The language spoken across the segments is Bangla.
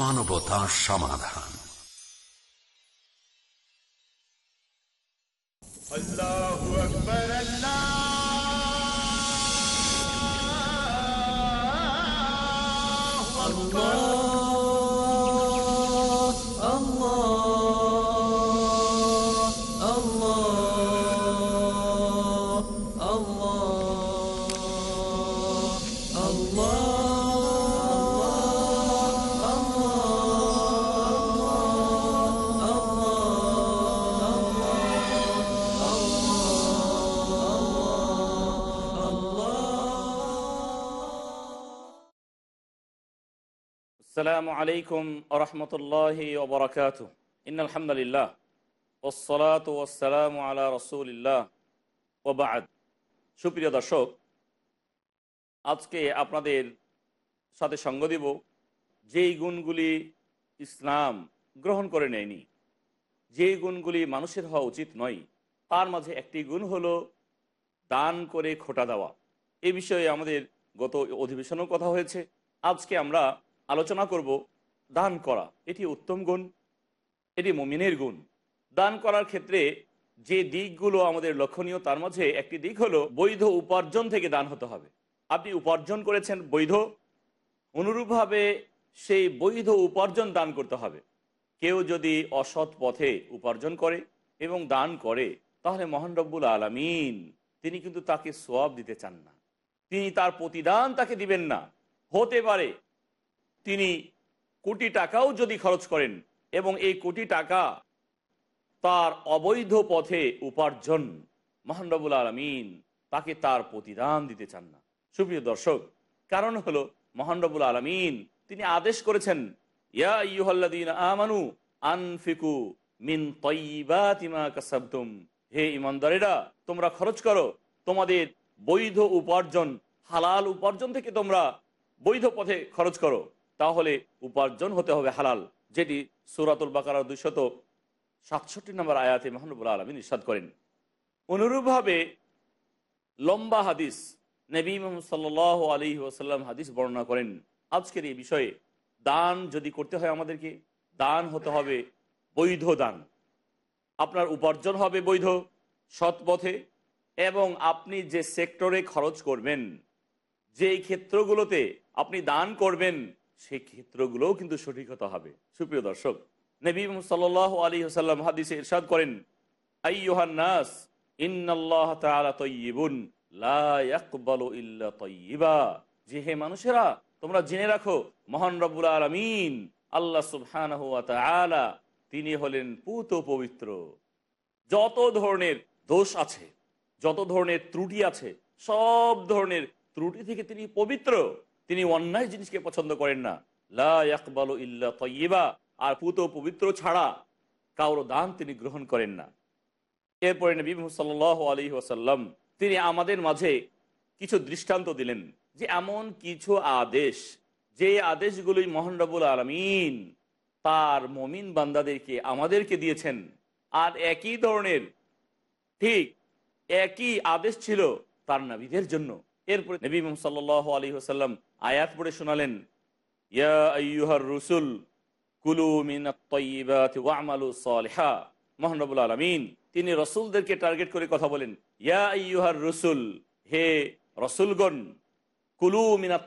মানবতা সমাধান। আসসালামু আলাইকুম আরহামতুল্লাহ ওবরাকাত ইন আলহামদুলিল্লাহ ওসলাত ওসালাম আলা রসুলিল্লাহ। ওবাদ সুপ্রিয় দর্শক, আজকে আপনাদের সাথে সঙ্গ দিব যেই গুণগুলি ইসলাম গ্রহণ করে নেয়নি, যেই গুণগুলি মানুষের হওয়া উচিত নয়, তার মাঝে একটি গুণ হলো দান করে খোটা দেওয়া। এ বিষয়ে আমাদের গত অধিবেশনেও কথা হয়েছে। আজকে আমরা আলোচনা করব, দান করা। এটি উত্তম গুণ, এটি মমিনের গুণ। দান করার ক্ষেত্রে যে দিকগুলো আমাদের লক্ষণীয়, তার মাঝে একটি দিক হলো বৈধ উপার্জন থেকে দান হতে হবে। আপনি উপার্জন করেছেন বৈধ, অনুরূপভাবে সেই বৈধ উপার্জন দান করতে হবে। কেউ যদি অসৎ পথে উপার্জন করে এবং দান করে, তাহলে মহান রব্বুল আলমিন, তিনি কিন্তু তাকে সোয়াব দিতে চান না। তিনি তার প্রতিদান তাকে দিবেন না। হতে পারে তিনি কোটি টাকাও যদি খরচ করেন এবং এই কোটি টাকা তার অবৈধ পথে উপার্জন মহানরবুল আলমিন তাকে তার প্রতিদান দিতে চান না। সুপ্রিয় দর্শক, কারণ হলো মহানরবুল আলমিন তিনি আদেশ করেছেন, ইয়া ইয়ুহাল্লাদিন আমানু আনফিকু মিন তৈবাতিমা কাসাবতুম। হে ইমানদারেরা তোমরা খরচ করো। তোমাদের বৈধ উপার্জন, হালাল উপার্জন থেকে তোমরা বৈধ পথে খরচ করো। তাহলে উপার্জন হতে হবে হালাল, যেটি সুরাতুল বাকার দুইশত সাতষট্টি নম্বর আয়াতে মাহনুবুল আলমিন ইসাদ করেন। অনুরূপভাবে লম্বা হাদিস নবী মোহাম্মদ সাল আলী ওসাল্লাম হাদিস বর্ণনা করেন। আজকের এই বিষয়ে দান যদি করতে হয় আমাদেরকে, দান হতে হবে বৈধ দান। আপনার উপার্জন হবে বৈধ, সৎ পথে, এবং আপনি যে সেক্টরে খরচ করবেন, যেই ক্ষেত্রগুলোতে আপনি দান করবেন সেই ক্ষেত্রগুলোও কিন্তু সঠিক হতে হবে। সুপ্রিয় দর্শক, নবী সাল আলী হাসাল্লাম হাদিসে ইরশাদ করেন, আইয়ুহান নাস, ইন্নাল্লাহ তাআলা তাইয়্যিবুন, লা ইয়াকবালু ইল্লা যে হে মানুষেরা, তোমরা জেনে রাখো, মহান রব্বুল আলামিন, আল্লাহ সুবহানাহু তিনি হলেন পুত পবিত্র। যত ধরনের দোষ আছে, যত ধরনের ত্রুটি আছে, সব ধরনের ত্রুটি থেকে তিনি পবিত্র। তিনি অন্যায় জিনিসকে পছন্দ করেন না। লা ইয়াকবালু ইল্লা তাইয়্যিবা আর পুত পবিত্র ছাড়া কারও দান তিনি গ্রহণ করেন না। এরপরে নবী সাল আলী ওসাল্লাম তিনি আমাদের মাঝে কিছু দৃষ্টান্ত দিলেন যে এমন কিছু আদেশ, যে আদেশগুলি মোহন রবুল আলমিন তার মমিন বান্দাদেরকে, আমাদেরকে দিয়েছেন। আর একই ধরনের, ঠিক একই আদেশ ছিল তার নাবিদের জন্য। এরপরে নবী সাল আলী ওসাল্লাম আয়াত পড়ে শোনালেন, ইয়া রসুল, কুলু আলমিন, তিনি রসুলদেরকে টার্গেট করে কথা বলেন, ইয়া রসুল, হে রসুলগণ, কুলু মিনাত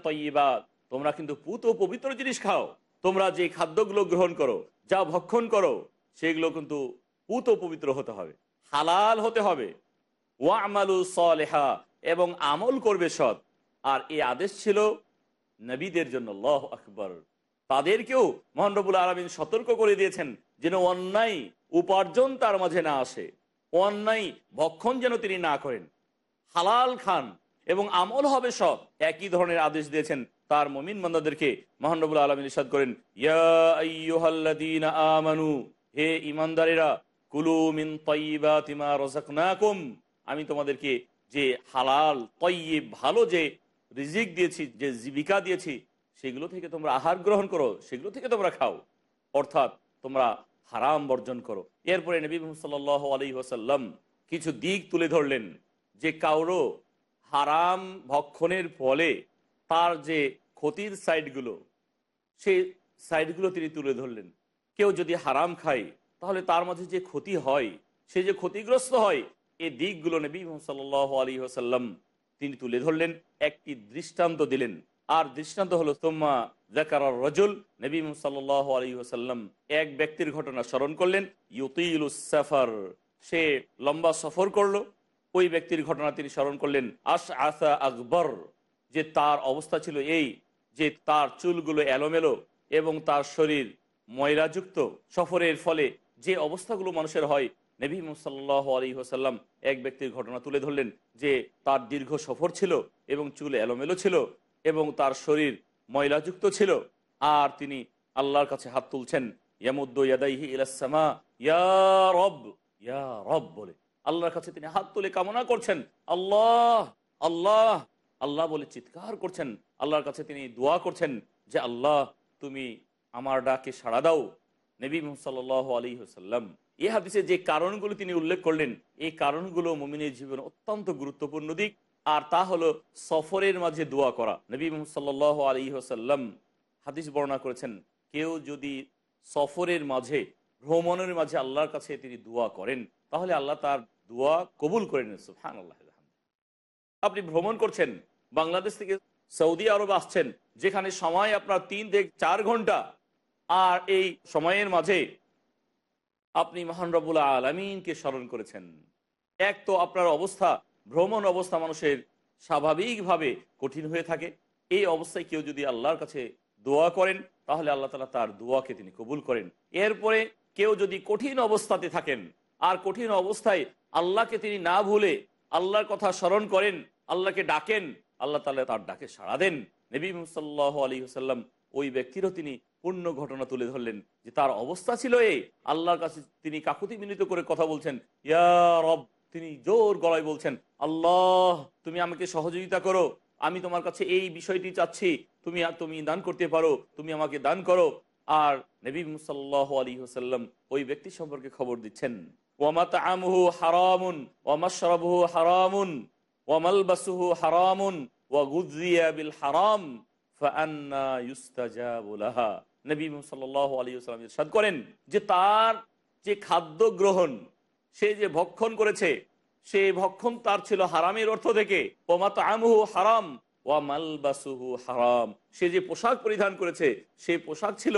তোমরা কিন্তু পুত ও পবিত্র জিনিস খাও। তোমরা যে খাদ্যগুলো গ্রহণ করো, যা ভক্ষণ করো, সেগুলো কিন্তু পুত পবিত্র হতে হবে। হালাল হতে হবে। ওয়া আমালু সলেহা এবং আমল করবে সৎ। আর এই আদেশ ছিল নবীদের জন্য লহ আকবর। তাদেরকেও মহানবুল আলমিন সতর্ক করে দিয়েছেন যেন অন্যায় উপার্জন তার মাঝে না আসে। অন্যায় ভক্ষণ যেন তিনি না করেন। হালাল খান এবং আমল হবে সব একই ধরনের আদেশ দিয়েছেন তার মমিন মন্দাদেরকে মহানবুল আলমিন ইসাদ করেন আমানু, হে ইমানদারেরা কুলু মিন আমি তোমাদেরকে যে হালাল তৈব ভালো যে রিজিক দিয়েছি, যে জীবিকা দিয়েছি, সেগুলো থেকে তোমরা আহার গ্রহণ করো, সেগুলো থেকে তোমরা খাও। অর্থাৎ তোমরা হারাম বর্জন করো। এরপরে নবী সাল আলী ওসাল্লাম কিছু দিক তুলে ধরলেন, যে কারও হারাম ভক্ষণের ফলে তার যে ক্ষতির সাইডগুলো সেই সাইডগুলো তিনি তুলে ধরলেন। কেউ যদি হারাম খায়, তাহলে তার মাঝে যে ক্ষতি হয়, সে যে ক্ষতিগ্রস্ত হয় এই দিকগুলো নবী সাল আলী আসাল্লাম তিনি তুলে ধরলেন, একটি দৃষ্টান্ত দিলেন। আর দৃষ্টান্ত হলো তোমা জাকার রজুল, নবী সাল আলী আসাল্লাম এক ব্যক্তির ঘটনা স্মরণ করলেন ইউতিল সাফার, সে লম্বা সফর করল। ওই ব্যক্তির ঘটনা তিনি স্মরণ করলেন আশ আসা আকবর, যে তার অবস্থা ছিল এই যে তার চুলগুলো এলোমেলো এবং তার শরীর ময়লাযুক্ত। সফরের ফলে যে অবস্থাগুলো মানুষের হয় নবী সাল্লাহ আলী হোসাল্লাম এক ব্যক্তির ঘটনা তুলে ধরলেন যে তার দীর্ঘ সফর ছিল এবং চুল এলোমেলো ছিল এবং তার শরীর ময়লাযুক্ত ছিল। আর তিনি আল্লাহর কাছে হাত তুলছেন ইয়া রব বলে। আল্লাহর কাছে তিনি হাত তুলে কামনা করছেন, আল্লাহ আল্লাহ আল্লাহ বলে চিৎকার করছেন। আল্লাহর কাছে তিনি দোয়া করছেন যে, আল্লাহ, তুমি আমার ডাকে সাড়া দাও। নবী সাল আলী হাসাল্লাম এই হাদিসে যে কারণগুলো তিনি উল্লেখ করলেন, এই কারণগুলো মমিনের জীবন অত্যন্ত গুরুত্বপূর্ণ দিক। আর তা হলো সফরের মাঝে দোয়া করা। নবী সাল আলী হাসাল্লাম হাদিস বর্ণনা করেছেন, কেউ যদি সফরের মাঝে, ভ্রমণের মাঝে আল্লাহর কাছে তিনি দোয়া করেন, তাহলে আল্লাহ তার দোয়া কবুল করে নেন। সুহান আল্লাহ আপনি ভ্রমণ করছেন, বাংলাদেশ থেকে সৌদি আরব আসছেন, যেখানে সময় আপনার তিন থেকে চার ঘণ্টা, আর এই সময়ের মাঝে আপনি মহান রবুল্লা আলমিনকে স্মরণ করেছেন। এক তো আপনার অবস্থা, ভ্রমণ অবস্থা মানুষের স্বাভাবিকভাবে কঠিন হয়ে থাকে। এই অবস্থায় কেউ যদি আল্লাহর কাছে দোয়া করেন, তাহলে আল্লাহ তালা তার দোয়াকে তিনি কবুল করেন। এরপরে কেউ যদি কঠিন অবস্থাতে থাকেন, আর কঠিন অবস্থায় আল্লাহকে তিনি না ভুলে আল্লাহর কথা স্মরণ করেন, আল্লাহকে ডাকেন, আল্লাহ তালা তার ডাকে সাড়া দেন। নবী সাল্লাহ আলী হুসাল্লাম ওই ব্যক্তিরও তিনি পূর্ণ ঘটনা তুলে ধরলেন যে তার অবস্থা ছিল এই আল্লাহর কাছে তিনি কাকুতি মিনিত করে কথা বলছেন, ইয়া রব তিনি জোর গলায় বলছেন, আল্লাহ, তুমি আমাকে সহযোগিতা করো। আমি তোমার কাছে এই বিষয়টি চাচ্ছি। তুমি তুমি দান করতে পারো, তুমি আমাকে দান করো। আর নবী মুসাল্লাহ আলী হুসাল্লাম ওই ব্যক্তি সম্পর্কে খবর দিচ্ছেন ওয়ামাত আমহু হারামুন ওয়ামাশরাবহু হারামুন ওয়ামালবাসুহু হারামুন ওয়াগুজিয়া বিল হারাম নবী সাল্লাল্লাহু আলী ওয়াসাল্লাম ইরশাদ করেন যে তার যে খাদ্য গ্রহণ, সে যে ভক্ষণ করেছে, সে ভক্ষণ তার ছিল হারামের অর্থ থেকে। হারাম মালবাসুহু হারাম। সে যে পোশাক পরিধান করেছে, সে পোশাক ছিল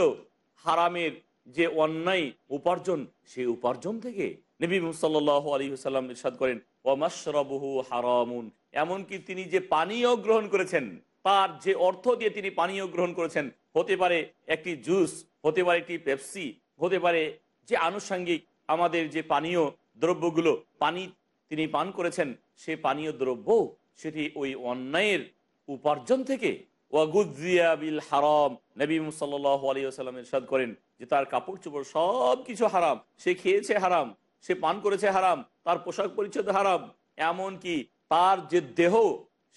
হারামের যে অন্যায় উপার্জন সেই উপার্জন থেকে। নবী সাল্লাহ আলী সাল্লাম ইরশাদ করেন ও ওয়ামাশরবহু হারামুন। এমনকি তিনি যে পানীয় গ্রহণ করেছেন তার যে অর্থ দিয়ে তিনি পানীয় গ্রহণ করেছেন, হতে পারে একটি জুস, হতে পারে একটি পেপসি, হতে পারে যে আনুষঙ্গিক আমাদের যে পানীয় দ্রব্যগুলো, পানি তিনি পান করেছেন, সে পানীয় দ্রব্য সেটি ওই অন্যায়ের উপার্জন থেকে ওয়াগুজিয়া বিল হারাম, নবী সাল্লাহ আলী আসাল্লাম ইরশাদ করেন যে তার কাপড় চোপড় সব কিছু হারাম, সে খেয়েছে হারাম, সে পান করেছে হারাম, তার পোশাক পরিচ্ছদ হারাম এমন কি তার যে দেহ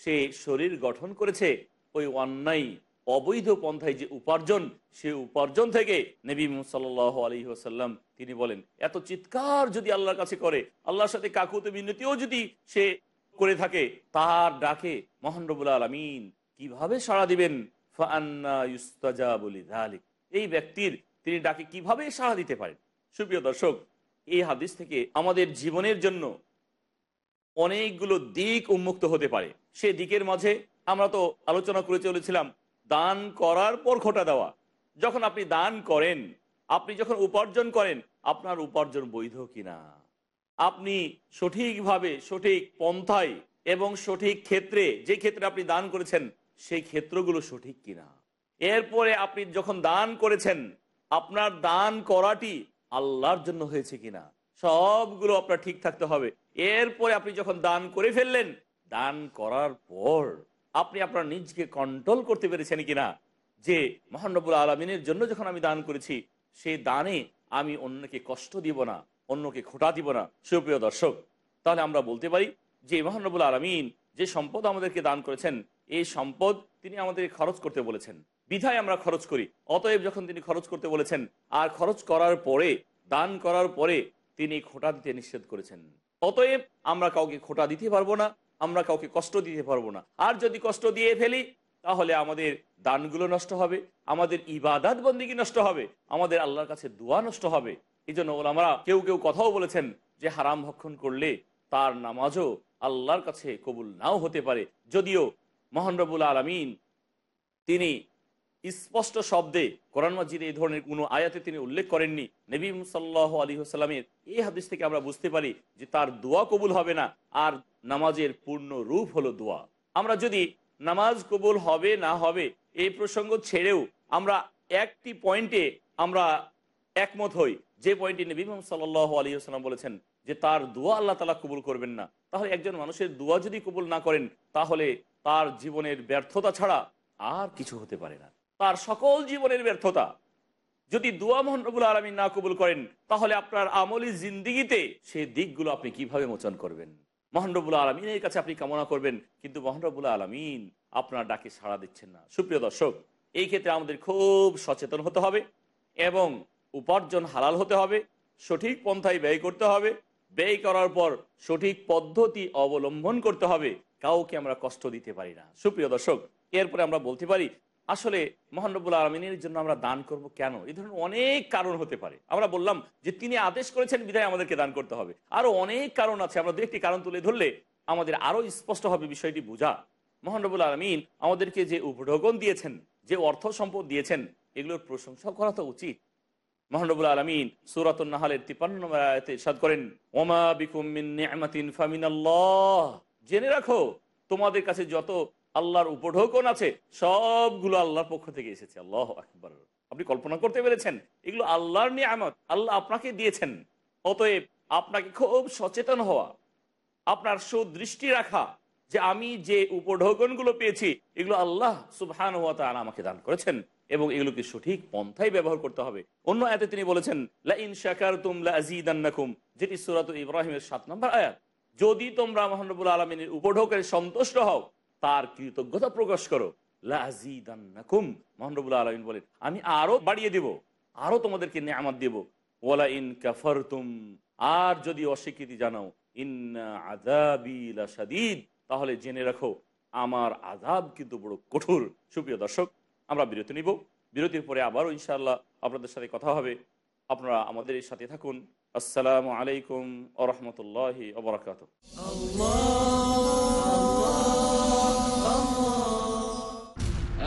সে শরীর গঠন করেছে ওই অন্যায় অবৈধ পন্থায় যে উপার্জন, সে উপার্জন থেকে নবী সাল আলী আসাল্লাম তিনি বলেন, এত চিৎকার যদি আল্লাহর কাছে করে, আল্লাহর সাথে কাকুতে বিনতিও যদি সে করে থাকে, তার ডাকে মোহান রবুল আলমিন কীভাবে সাড়া দিবেন? এই ব্যক্তির তিনি ডাকে কীভাবে সাড়া দিতে পারেন? সুপ্রিয় দর্শক, এই হাদিস থেকে আমাদের জীবনের জন্য অনেকগুলো দিক উন্মুক্ত হতে পারে। সে দিকের মাঝে আমরা তো আলোচনা করে চলেছিলাম, দান করার পর খোটা দেওয়া। যখন আপনি দান করেন, আপনি যখন উপার্জন করেন, আপনার উপার্জন বৈধ কিনা? আপনি সঠিকভাবে, সঠিক পন্থায় এবং সঠিক ক্ষেত্রে, যে ক্ষেত্রে আপনি দান করেছেন, সেই ক্ষেত্রগুলো সঠিক কিনা? এরপরে আপনি যখন দান করেছেন, আপনার দান করাটি আল্লাহর জন্য হয়েছে কিনা? সবগুলো আপনার ঠিক থাকতে হবে। এরপরে আপনি যখন দান করে ফেললেন, দান করার পর আপনি আপনার নিজকে কন্ট্রোল করতে পেরেছেন কিনা? যে মহানবুল আলমিনের জন্য যখন আমি দান করেছি সেই দানে আমি অন্যকে কষ্ট দিব না, অন্যকে খোটা দিব না। সুপ্রিয় দর্শক, তাহলে আমরা বলতে পারি যে মহানবুল আলমিন যে সম্পদ আমাদেরকে দান করেছেন, এই সম্পদ তিনি আমাদের খরচ করতে বলেছেন। বিধায় আমরা খরচ করি, অতএব যখন তিনি খরচ করতে বলেছেন, আর খরচ করার পরে, দান করার পরে তিনি খোটা দিতে নিষেধ করেছেন। অতএব আমরা কাউকে খোটা দিতে পারব না, আমরা কাউকে কষ্ট দিতে পারব না। আর যদি কষ্ট দিয়ে ফেলি, তাহলে আমাদের দানগুলো নষ্ট হবে, আমাদের ইবাদাত বন্দিগি নষ্ট হবে, আমাদের আল্লাহর কাছে দোয়া নষ্ট হবে। এই জন্য আমরা কেউ কেউ কথাও বলেছেন যে হারাম ভক্ষণ করলে তার নামাজও আল্লাহর কাছে কবুল নাও হতে পারে। যদিও মহানরবুল আলমিন তিনি স্পষ্ট শব্দে কোরআন মাজিদ এই ধরনের কোনো আয়াতে তিনি উল্লেখ করেননি। নবী সাল্লাহ আলী সাল্লামের এই হাদিস থেকে আমরা বুঝতে পারি যে তার দোয়া কবুল হবে না, আর নামাজের পূর্ণ রূপ হলো দোয়া। আমরা যদি নামাজ কবুল হবে না হবে এই প্রসঙ্গ ছেড়েও আমরা একটি পয়েন্টে আমরা একমত হই। যে পয়েন্টে নবী মোহাম্মদ সাল্লাহ আলী সাল্লাম বলেছেন যে তার দোয়া আল্লাহ তালা কবুল করবেন না। তাহলে একজন মানুষের দোয়া যদি কবুল না করেন, তাহলে তার জীবনের ব্যর্থতা ছাড়া আর কিছু হতে পারে না। তার সকল জীবনের ব্যর্থতা। যদি দোয়া মোহানবুল আলমী না কবুল করেন, তাহলে আপনার আমলি জিন্দিগিতে সে দিকগুলো আপনি কীভাবে মোচন করবেন? মহানরবুল আলমিনের কাছে আপনি কামনা করবেন, কিন্তু মহানরবুল আলমিন আপনার ডাকে সাড়া দিচ্ছেন না। সুপ্রিয় দর্শক, এই ক্ষেত্রে আমাদের খুব সচেতন হতে হবে এবং উপার্জন হালাল হতে হবে, সঠিক পন্থায় ব্যয় করতে হবে, ব্যয় করার পর সঠিক পদ্ধতি অবলম্বন করতে হবে, কাউকে আমরা কষ্ট দিতে পারি না। সুপ্রিয় দর্শক, এরপরে আমরা বলতে পারি আসলে মহানবুল আলমিনের জন্য আমরা দান করব কেন? এই ধরনের অনেক কারণ হতে পারে। আমরা বললাম যে তিনি আদেশ করেছেন বিধায় আমাদেরকে দান করতে হবে। আরও অনেক কারণ আছে। আমরা দু একটি কারণ তুলে ধরলে আমাদের আরও স্পষ্ট হবে বিষয়টি বোঝা। মহানবুল আলমিন আমাদেরকে যে উপঢৌকন দিয়েছেন, যে অর্থ সম্পদ দিয়েছেন, এগুলোর প্রশংসা করা তো উচিত। মহানবুল আলমিন সুরাত নাহালের তিপান্ন সাদ করেন, ওমা বিকুম মিন নি'মাতিন ফামিনাল্লাহ। জেনে রাখো, তোমাদের কাছে যত আল্লাহর উপঢৌকন আছে, সবগুলো আল্লাহর পক্ষ থেকে এসেছে। আল্লাহ আকবর। আপনি কল্পনা করতে পেরেছেন? এগুলো আল্লাহর নিয়ামত। আল্লাহ আপনাকে দিয়েছেন। অতএব আপনাকে খুব সচেতন হওয়া, আপনার সুদৃষ্টি রাখা, যে আমি যে উপঢৌকনগুলো পেয়েছি, এগুলো আল্লাহ সুবহান ওয়া তাআলা আমাকে দান করেছেন এবং এগুলোকে সঠিক পন্থায় ব্যবহার করতে হবে। অন্য এতে তিনি বলেছেন লা ইন শাকারতুম লা যেটি সূরাত ইব্রাহিমের 7 নম্বর আয়াত। যদি তোমরা মহানবুল আলমিনের উপঢৌকের সন্তুষ্ট হও তার কৃতজ্ঞতা প্রকাশ করো। লা আযীদান্নাকুম মহানবুল আলমিন বলেন, আমি আরও বাড়িয়ে দেব, আরও তোমাদেরকে নিয়ামত দেব। ওয়ালা ইন কাফারতুম, আর যদি অস্বীকৃতি জানাও, ইন্না লাশাদীদ, তাহলে জেনে রাখো, আমার আজাব কিন্তু বড় কঠোর। সুপ্রিয় দর্শক, আমরা বিরতি নিব। বিরতির পরে আবারও ইনশাআল্লাহ আপনাদের সাথে কথা হবে। আপনারা আমাদের এই সাথে থাকুন। আসসালামু আলাইকুম আ রহমতুল্লাহ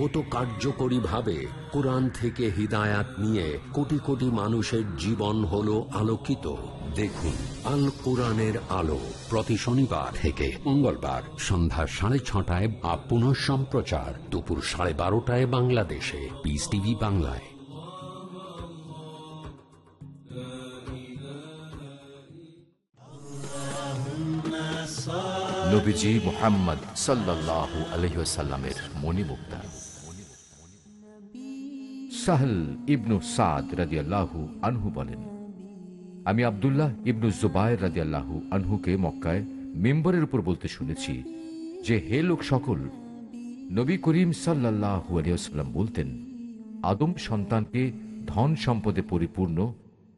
কত কার্যকরীভাবে কোরআন থেকে হিদায়াত নিয়ে কোটি কোটি মানুষের জীবন হলো আলোকিত। দেখুন, আল কোরআনের আলো প্রতি শনিবার থেকে মঙ্গলবার সন্ধ্যা সাড়ে ছটায় বা পুনঃ সম্প্রচার দুপুর সাড়ে বারোটায় বাংলাদেশে। পিস টিভি বাংলায়। নবীজি মোহাম্মদ সাল্লাহ আলহিসাল্লামের মণিমুক্তা। সাহল ইবনু সাদ রাজিয়াল্লাহু আনহু বলেন, আমি আবদুল্লাহ ইবনু জুবায়ের রাজিয়াল্লাহু আনহুকে মক্কায় মেম্বরের উপর বলতে শুনেছি যে, হে লোক সকল, নবী করিম সাল্লাহু আলিয়াল্লাম বলতেন, আদম সন্তানকে ধন সম্পদে পরিপূর্ণ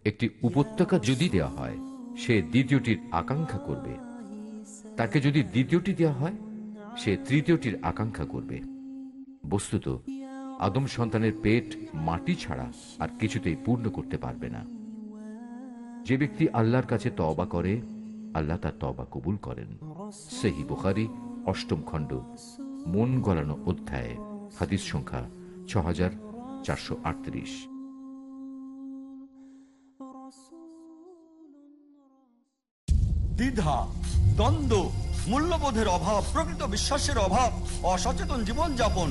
একটি উপত্যকা যদি দেওয়া হয়, সে দ্বিতীয়টির আকাঙ্ক্ষা করবে। তাকে যদি দ্বিতীয়টি দেওয়া হয়, সে তৃতীয়টির আকাঙ্ক্ষা করবে। বস্তুত আদম সন্তানের পেট মাটি ছাড়া আর কিছুতেই পূর্ণ করতে পারবে না। যে ব্যক্তি আল্লাহর কাছে তবা করে, আল্লাহ তার তবা কবুল করেন। সেহি বুখারি, অষ্টম খণ্ড, মন গলানো অধ্যায়, হাদিস সংখ্যা ছ হাজার চারশো আটত্রিশ। দ্বিধা, দ্বন্দ্ব, মূল্যবোধের অভাব, প্রকৃত বিশ্বাসের অভাব, অসচেতন জীবনযাপন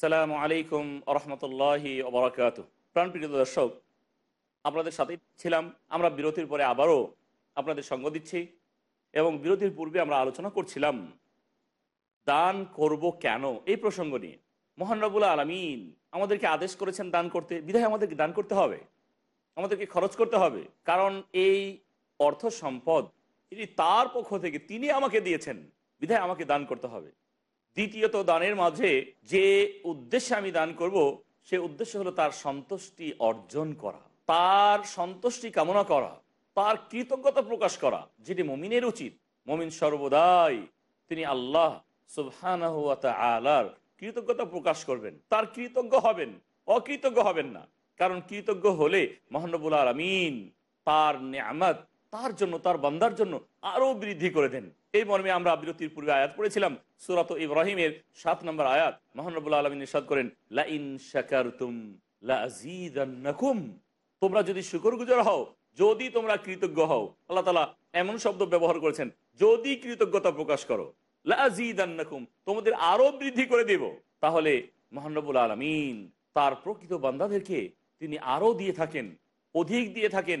আসসালামু আলাইকুম রহমতুল্লাহি ওবরাকাত প্রাণপ্রিয় দর্শক, আপনাদের সাথে ছিলাম, আমরা বিরতির পরে আবারও আপনাদের সঙ্গ দিচ্ছি এবং বিরতির পূর্বে আমরা আলোচনা করছিলাম, দান করব কেন? এই প্রসঙ্গ নিয়ে। মোহান রবুল আলমিন আমাদেরকে আদেশ করেছেন দান করতে। বিধায় আমাদেরকে দান করতে হবে। আমাদেরকে খরচ করতে হবে। কারণ এই অর্থ সম্পদ এটি তার পক্ষ থেকে তিনি আমাকে দিয়েছেন। বিধায় আমাকে দান করতে হবে। দ্বিতীয়ত দানের মাঝে যে উদ্দেশ্যে আমি দান করব, সে উদ্দেশ্য হলো তার সন্তুষ্টি অর্জন করা, তার সন্তুষ্টি কামনা করা, তার কৃতজ্ঞতা প্রকাশ করা, যেটি মমিনের উচিত। মমিন সর্বদাই তিনি আল্লাহ সুবহান আলার কৃতজ্ঞতা প্রকাশ করবেন। তার কৃতজ্ঞ হবেন, অকৃতজ্ঞ হবেন না। কারণ কৃতজ্ঞ হলে মহানবুল আলমিন তার নেয়ামত তার জন্য, তার বান্দার জন্য আরও বৃদ্ধি করে দেন। এই মর্মে আমরা বিরতির পূর্বে আয়াত পড়েছিলাম, সুরাত ইব্রাহিমের সাত নম্বর আয়াত। মহানবুল আলমিন ইরশাদ করেন লা ইন শাকারতুম লা আযীদান্নাকুম তোমরা যদি শুকর গুজার হও, যদি তোমরা কৃতজ্ঞ হও, আল্লাহ তালা এমন শব্দ ব্যবহার করেছেন, যদি কৃতজ্ঞতা প্রকাশ করো লা আযীদান্নাকুম তোমাদের আরও বৃদ্ধি করে দেব। তাহলে মহানবুল আলমিন তার প্রকৃত বান্দাদেরকে তিনি আরও দিয়ে থাকেন, অধিক দিয়ে থাকেন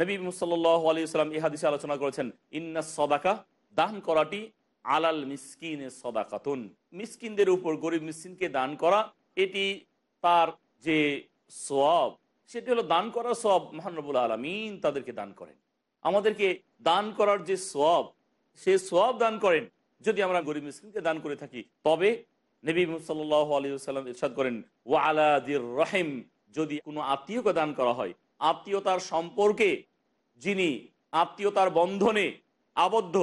নবী মুসাল্লাহ আলী সাল্লাম এই হাদিসে আলোচনা করেছেন, ইন্না সদাকা, দান করাটি আলাল মিসকিনে সদাকাতুন। মিসকিনদের উপর, গরিব মিসকিনকে দান করা, এটি তার যে সব সেটি হলো দান করার সব মহানবুল আলমিন তাদেরকে দান করেন। আমাদেরকে দান করার যে সব সে সব দান করেন। যদি আমরা গরিব মিসকিনকে দান করে থাকি, তবে নবী সাল্লাহ আলী সাল্লাম ইরশাদ করেন, ওয়া আলাদির রহিম, যদি কোনো আত্মীয়কে দান করা হয় আত্মীয়তার সম্পর্কে যিনি আত্মীয়তার বন্ধনে আবদ্ধ,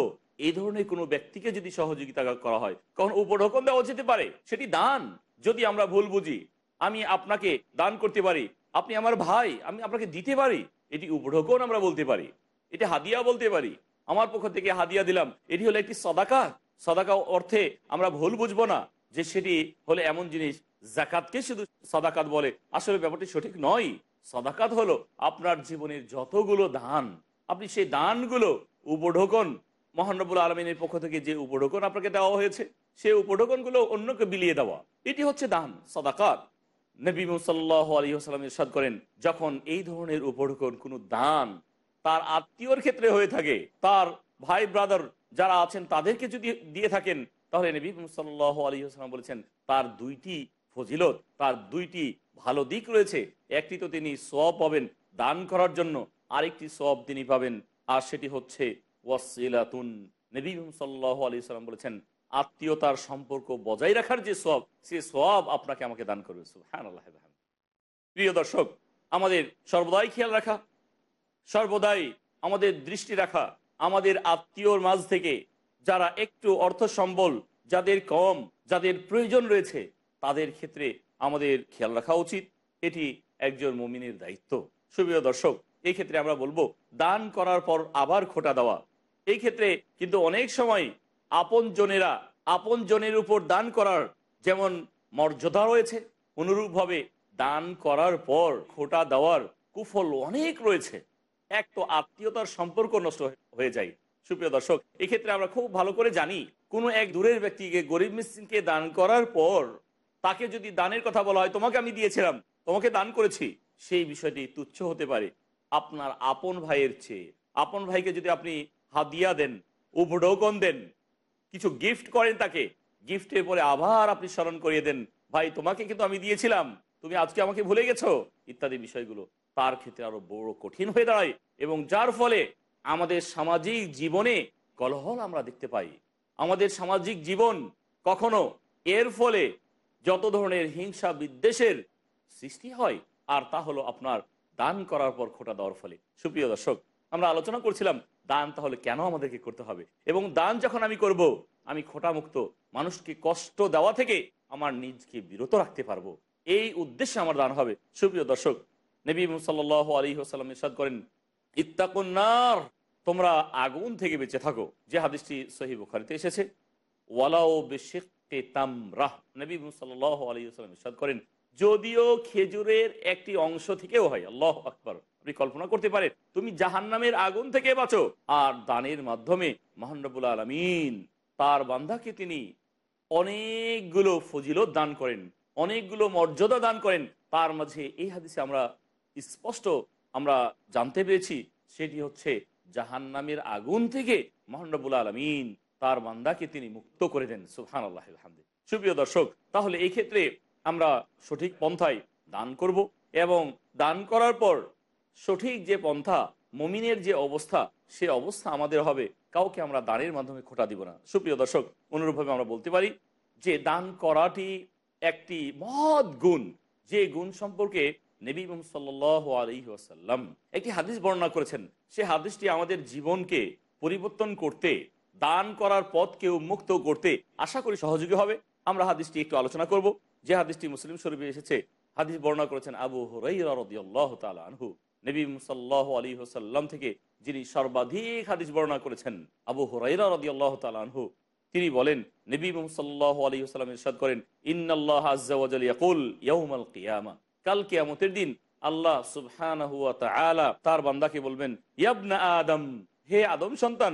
এই ধরনের কোনো ব্যক্তিকে যদি সহযোগিতা করা হয়, কখন উপঢকন দেওয়া যেতে পারে? সেটি দান। যদি আমরা ভুল বুঝি, আমি আপনাকে দান করতে পারি, আপনি আমার ভাই, আমি আপনাকে দিতে পারি, এটি উপঢকন আমরা বলতে পারি, এটি হাদিয়া বলতে পারি। আমার পক্ষ থেকে হাদিয়া দিলাম, এটি হলো একটি সদাকা। সদাকা অর্থে আমরা ভুল বুঝব না যে সেটি হলে এমন জিনিস, জাকাতকে শুধু সদাকাত বলে। আসলে ব্যাপারটি সঠিক নয়। সদাকাত হলো আপনার জীবনের যতগুলো দান, আপনি সেই দানগুলো উপঢোকন মহানবুল আলমিনের পক্ষ থেকে যে উপঢোকন আপনাকে দেওয়া হয়েছে, সেই উপঢোকনগুলো অন্যকে বিলিয়ে দেওয়া, এটি হচ্ছে দান, সদাকাত। নবী সাল্লাহ আলী আসসালাম ইরশাদ করেন, যখন এই ধরনের উপঢোকন, কোনো দান তার আত্মীয়র ক্ষেত্রে হয়ে থাকে, তার ভাই, ব্রাদার যারা আছেন তাদেরকে যদি দিয়ে থাকেন, তাহলে নবী সাল্লাহ আলী আসসালাম বলেছেন, তার দুইটি ফজিলত, তার দুইটি ভালো দিক রয়েছে একটি তো তিনি সব পাবেন দান করার জন্য, আরেকটি সব তিনি পাবেন, আর সেটি হচ্ছে ওয়াসিলাতুন নবী সাল্লাহ আলী সাল্লাম বলেছেন, আত্মীয়তার সম্পর্ক বজায় রাখার যে সব সে সব আপনাকে আমাকে দান করবে। হ্যাঁ আল্লাহ প্রিয় দর্শক, আমাদের সর্বদাই খেয়াল রাখা, সর্বদাই আমাদের দৃষ্টি রাখা, আমাদের আত্মীয়র মাঝ থেকে যারা একটু অর্থ সম্বল, যাদের কম, যাদের প্রয়োজন রয়েছে, তাদের ক্ষেত্রে আমাদের খেয়াল রাখা উচিত। এটি একজন মমিনের দায়িত্ব। সুপ্রিয় দর্শক, এই ক্ষেত্রে আমরা বলব, দান করার পর আবার খোটা দেওয়া। এই ক্ষেত্রে কিন্তু অনেক সময় আপন জনেরা আপন জনের উপর দান করার যেমন মর্যাদা রয়েছে, অনুরূপভাবে দান করার পর খোটা দেওয়ার কুফল অনেক রয়েছে। এক তো আত্মীয়তার সম্পর্ক নষ্ট হয়ে- যায়। সুপ্রিয় দর্শক, এক্ষেত্রে আমরা খুব ভালো করে জানি, কোনো এক দূরের ব্যক্তিকে, গরিব মিসকিনকে দান করার পর তাকে যদি দানের কথা বলা হয়, তোমাকে আমি দিয়েছিলাম, তোমাকে দান করেছি, সেই বিষয়টি তুচ্ছ হতে পারে। আপনার আপন ভাইয়ের চেয়ে। আপন ভাইকে যদি আপনি হাদিয়া দেন, উপঢৌকন দেন, কিছু গিফট করেন তাকে গিফটের পরে আবার আপনি স্মরণ করিয়ে দেন, ভাই, তোমাকে কিন্তু আমি দিয়েছিলাম, তুমি আজকে আমাকে ভুলে গেছো? ইত্যাদি বিষয়গুলো তার ক্ষেত্রে আরও বড় কঠিন হয়ে দাঁড়ায় এবং যার ফলে আমাদের সামাজিক জীবনে কলহল আমরা দেখতে পাই। আমাদের সামাজিক জীবন কখনো এর ফলে যত ধরনের হিংসা বিদ্বেষের সৃষ্টি হয়, আর তা হলো আপনার দান করার পর খোটা দেওয়ার ফলে। সুপ্রিয় দর্শক, আমরা আলোচনা করছিলাম, দান তাহলে কেন আমাদেরকে করতে হবে? এবং দান যখন আমি করব, আমি খোটামুক্ত মানুষকে কষ্ট দেওয়া থেকে আমার নিজকে বিরত রাখতে পারব। এই উদ্দেশ্যে আমার দান হবে। সুপ্রিয় দর্শক, নবী সাল আলী হাসাল্লাম ইসাদ করেন ইত্তাকুন্নার তোমরা আগুন থেকে বেঁচে থাকো। যে হাদিসটি সহি বুখারিতে এসেছে ওয়ালাও বেশিকে তামরাহ নবী সাল আলী হাসাল্লাম ইসাদ করেন, যদিও খেজুরের একটি অংশ থেকেও হয়, আল্লাহ আকবর, আপনি কল্পনা করতে পারেন, তুমি জাহান্নামের আগুন থেকে বাঁচো, আর দানের মাধ্যমে মহানবুল আলমিন তার বান্ধাকে তিনি অনেকগুলো ফজিলত দান করেন, অনেকগুলো মর্যাদা দান করেন। তার মাঝে এই হাদিসে আমরা স্পষ্ট আমরা জানতে পেরেছি, সেটি হচ্ছে জাহান্নামের আগুন থেকে মহানবুল আলমিন তার বান্দাকে তিনি মুক্ত করে দেন সুহান আল্লাহ সুপ্রিয় দর্শক, তাহলে এই ক্ষেত্রে আমরা সঠিক পন্থায় দান করব এবং দান করার পর সঠিক যে পন্থা, মমিনের যে অবস্থা, সে অবস্থা আমাদের হবে। কাউকে আমরা দানের মাধ্যমে খোটা দিব না। সুপ্রিয় দর্শক, অনুরূপভাবে আমরা বলতে পারি যে দান করাটি একটি মহৎ গুণ। যে গুণ সম্পর্কে নবী সাল আলী আসাল্লাম একটি হাদিস বর্ণনা করেছেন। সে হাদিসটি আমাদের জীবনকে পরিবর্তন করতে দান করার পথকে উন্মুক্ত করতে আশা করি সহযোগী হবে। আমরা হাদিসটি একটু আলোচনা করব। যে হাদিসটি মুসলিম শরীফে এসেছে, হাদিস বর্ণনা করেছেন আবু হরাইরাহ আনহু। নবী সাল্লাহ আলী হোসাল্লাম থেকে যিনি সর্বাধিক হাদিস বর্ণনা করেছেন আবু হরাইরা রদি আল্লাহ তালানহু তিনি বলেন, নবী সাল্লাহ আলী হোসাল্লাম ইরশাদ করেন, ইন্নাল্লাহ আজ্জাওয়াজাল ইয়াকুল কিয়ামা। কাল কিয়ামতের দিন আল্লাহ তাআলা তার বান্দাকে বলবেন ইয়াবনা আদম, হে আদম সন্তান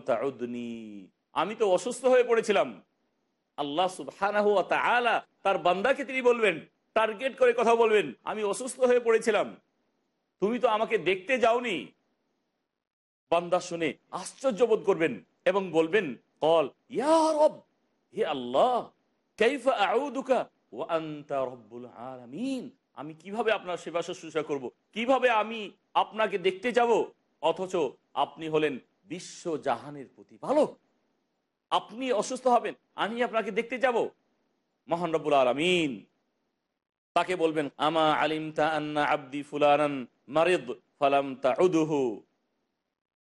তাউদনি। আমি তো অসুস্থ হয়ে পড়েছিলাম। আল্লাহ তাআলা তার বান্দাকে তিনি বলবেন, টার্গেট করে কথা বলবেন, আমি অসুস্থ হয়ে পড়েছিলাম। তুমি তো আমাকে দেখতে যাওনি। বান্দা শুনে আশ্চর্য বোধ করবেন এবং বলবেন, কল, ইয়া হে আল্লাহ আমি কীভাবে আপনার সেবা শুশ্রূষা করব? কীভাবে আমি আপনাকে দেখতে যাব? অথচ আপনি হলেন বিশ্ব জাহানের প্রতিপালক। আপনি অসুস্থ হবেন, আমি আপনাকে দেখতে যাব। মহান রব্বুল আলমিন তাকে বলবেন, আমা আলিম তা আন্না আব্দি ফুলানান মারিদ ফালাম তাউদুহু?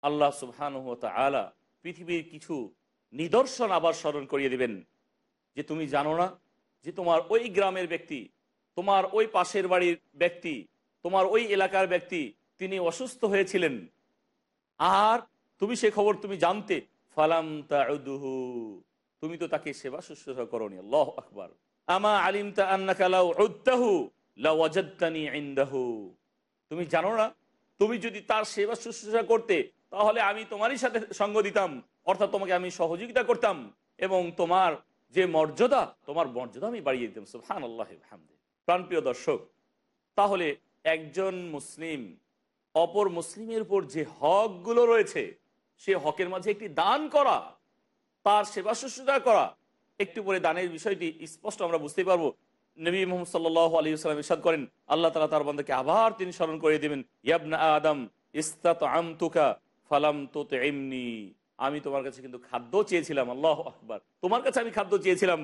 আল্লাহ সুবহানহু ওয়া তাআলা পৃথিবীর কিছু নিদর্শন আবার স্মরণ করিয়ে দিবেন। যে তুমি জানো না যে তোমার ওই গ্রামের ব্যক্তি, তোমার ওই পাশের বাড়ির ব্যক্তি, তোমার ওই এলাকার ব্যক্তি, তিনি অসুস্থ হয়েছিলেন। আর তুমি সে খবর তুমি জানতে, ফালাম তাউদুহু, তুমি তো তাকে সেবা শুশ্রূষা করনি, আল্লাহ আকবার। আমা আলিম তা তুমি জানো না, তুমি যদি তার সেবা শুশ্রূষা করতে, তাহলে আমি তোমারই সাথে সঙ্গ দিতাম, অর্থাৎ তোমাকে আমি সহযোগিতা করতাম, এবং তোমার যে মর্যাদা, তোমার মর্যাদা আমি বাড়িয়ে দিতাম সুহান আল্লাহ প্রাণপ্রিয় দর্শক, তাহলে একজন মুসলিম, অপর মুসলিমের উপর যে হকগুলো রয়েছে সে হকের মাঝে একটি দান করা, তার সেবা শুশ্রূষা করা। একটু পরে দানের বিষয়টি স্পষ্ট আমরা বুঝতে পারব। নবী মোহাম্মদ সাল্লাহ আলী সাল্লাম ইসাদ করেন, আল্লাহ তালা তার বন্ধকে আবার তিনি স্মরণ করে দেবেন, ইয়াবনা আদম ইস্তাত আমতুকা ফালাম তো এমনি আমি তোমার কাছে কিন্তু খাদ্য চেয়েছিলাম, আল্লাহ আকবার। তোমার কাছে আমি খাদ্য চেয়েছিলাম,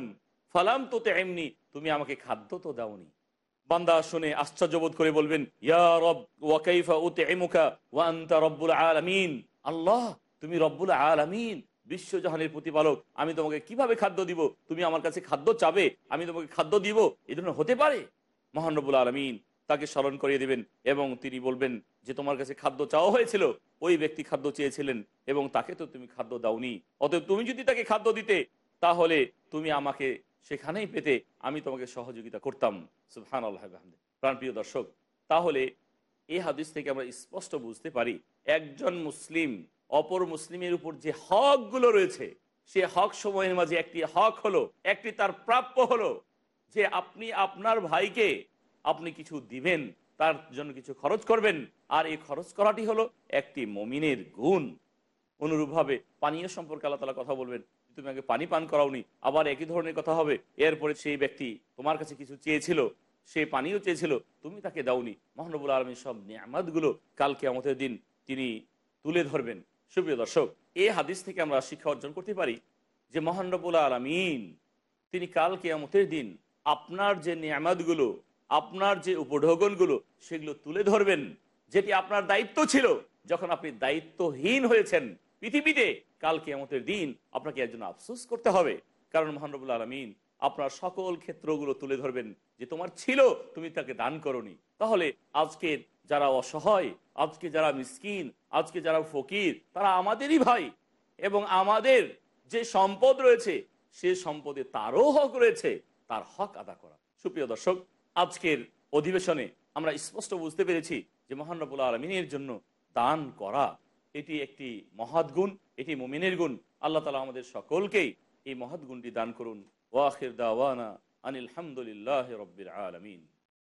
ফালাম তো এমনি তুমি আমাকে খাদ্য তো দাওনি। বান্দা শুনে আশ্চর্যবোধ করে বলবেন, ইয়া রব ওয়াকাইফা উতে এমুকা ওয়া আনতা রব্বুল আলামিন। আল্লাহ তুমি রব্বুল আলামিন বিশ্বজাহানের প্রতিপালক, আমি তোমাকে কীভাবে খাদ্য দিব? তুমি আমার কাছে খাদ্য চাবে, আমি তোমাকে খাদ্য দিব? এই ধরনের হতে পারে। মহানবুল আলমিন তাকে স্মরণ করিয়ে দিবেন এবং তিনি বলবেন যে, তোমার কাছে খাদ্য চাওয়া হয়েছিল, ওই ব্যক্তি খাদ্য চেয়েছিলেন এবং তাকে তো তুমি খাদ্য দাওনি। অতএব তুমি যদি তাকে খাদ্য দিতে, তাহলে তুমি আমাকে সেখানেই পেতে, আমি তোমাকে সহযোগিতা করতাম। সুহান আল্লাহ প্রাণপ্রিয় দর্শক, তাহলে এই হাদিস থেকে আমরা স্পষ্ট বুঝতে পারি, একজন মুসলিম অপর মুসলিমের উপর যে হকগুলো রয়েছে, সে হক সময়ের মাঝে একটি হক হলো, একটি তার প্রাপ্য হলো যে আপনি আপনার ভাইকে আপনি কিছু দিবেন, তার জন্য কিছু খরচ করবেন। আর এই খরচ করাটি হলো একটি মমিনের গুণ। অনুরূপভাবে পানীয় সম্পর্কে আল্লাহ তালা কথা বলবেন, তুমি আগে পানি পান করাওনি, আবার একই ধরনের কথা হবে। এরপরে সেই ব্যক্তি তোমার কাছে কিছু চেয়েছিল, সে পানিও চেয়েছিল, তুমি তাকে দাওনি। মহানবুল আলমী সব নিয়ামাতগুলো কালকে আমাদের দিন তিনি তুলে ধরবেন। সুপ্রিয় দর্শক এই হাদিস থেকে আমরা শিক্ষা অর্জন করতে পারি যে মহানবুল আলমিন, তিনি কাল কেয়ামতের দিন আপনার যে নিয়ামাতগুলো, আপনার যে উপঢৌকনগুলো সেগুলো তুলে ধরবেন, যেটি আপনার দায়িত্ব ছিল। যখন আপনি দায়িত্বহীন হয়েছেন, পৃথিবীতে কাল কেয়ামতের দিন আপনাকে একজন আফসোস করতে হবে। কারণ মহানবুল আলমিন আপনার সকল ক্ষেত্রগুলো তুলে ধরবেন, যে তোমার ছিল, তুমি তাকে দান করনি। তাহলে আজকের যারা অসহায়, আজকে যারা মিসকিন, আজকে যারা ফকির, তারা আমাদেরই ভাই এবং আমাদের যে সম্পদ রয়েছে, সে সম্পদে তারও হক রয়েছে, তার হক আদা করা। সুপ্রিয় দর্শক, আজকের অধিবেশনে আমরা স্পষ্ট বুঝতে পেরেছি যে মহানবুল আলমিনের জন্য দান করা, এটি একটি মহৎ গুণ, এটি মুমিনের গুণ। আল্লাহ তালা আমাদের সকলকেই এই মহৎ গুণটি দান করুন। ওয়াখির দাওয়ানা আনিল হামদুলিল্লাহ রব্বির আলমিন।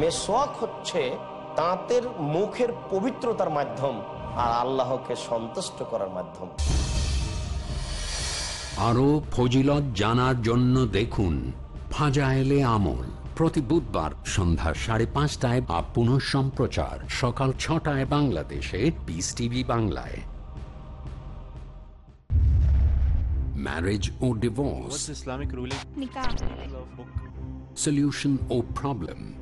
মেসোয়াক হচ্ছে তাঁতের মুখের পবিত্রতার মাধ্যম আর আল্লাহকে সন্তুষ্ট করার মাধ্যম। আরও ফজিলত জানার জন্য দেখুন ফাজায়েলে আমল। প্রতি বুধবার সন্ধ্যা সাড়ে পাঁচটায় বা পুনঃ সম্প্রচার সকাল ছটায় বাংলাদেশে পিস টিভি বাংলায়। ম্যারেজ ও ডিভোর্স ইসলামিক ruling? সলিউশন ও to